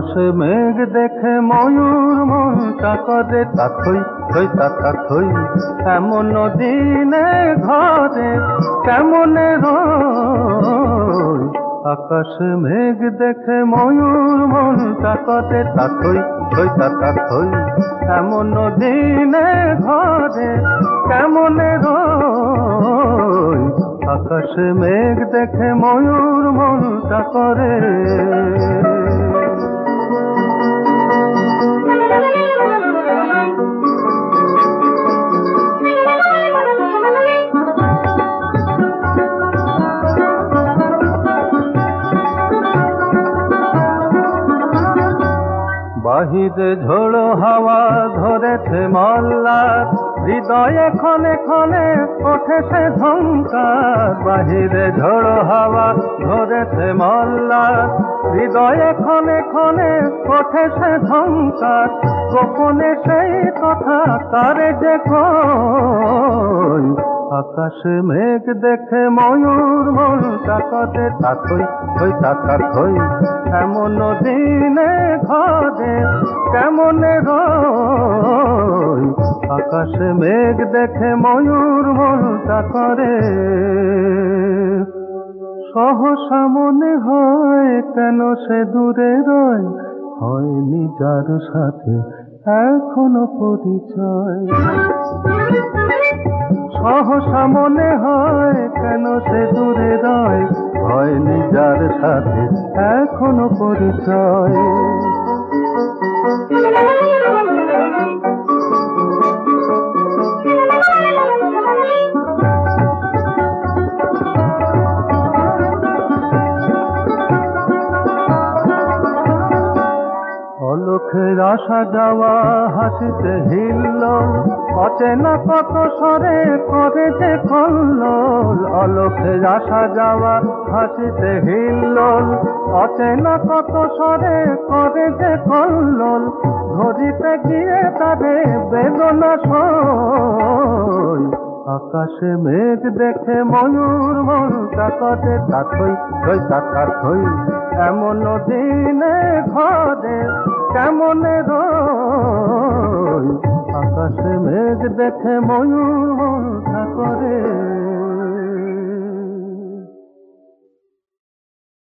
আকাশে মেঘ দেখে ময়ূর মনটা করে তাথই থই তাতা থই। এমন দিনে ঘরে, কেমনে রই আকাশে মেঘ দেখে ময়ূর মনটা করে তাথই থই তাতা থই। এমন দিনে ঘরে, কেমনে রই আকাশে মেঘ দেখে ময়ূর মনটা করে। বাহিরে ঝোড়ো হাওয়া ধরেছে মল্লার হৃদয়ে ক্ষণে ক্ষণে ওঠেছে ঝঙ্কার বাহিরে ঝোড়ো হাওয়া ধরেছে মল্লার হৃদয়ে ক্ষণে ক্ষণে ওঠেছে ঝঙ্কার গোপনে সেই কথা তারে যে আকাশে মেঘ দেখে ময়ূর মনটা কতে তাথই থই তাতা থই। এমন দিনে ঘরে কেমনে রই আকাশে মেঘ দেখে ময়ূর মনটা করে। সহসা মনে হয় কেন সে দূরে রয়? হয়নি যার সাথে এখনও পরিচয়। সহসা মনে হয় কেন সে দূরে রয়? হয়নি যার সাথে এখনও পরিচয়। আসা যাওয়া, হাসিতে হিল্ল। অচেনা কত সরে করে যে কল্লোল অলক্ষের আসা যাওয়া, হাসিতে হিল্লোল অচেনা কত সরে করে যে কল্লোল ধরিতে গিয়ে তারে বেদনা সই। আকাশে মেঘ দেখে ময়ূর মন কটে তাথই থই তাতা থই এমন দিনে ঘরে কেমনে রই আকাশে মেঘ দেখে ময়ূর করে।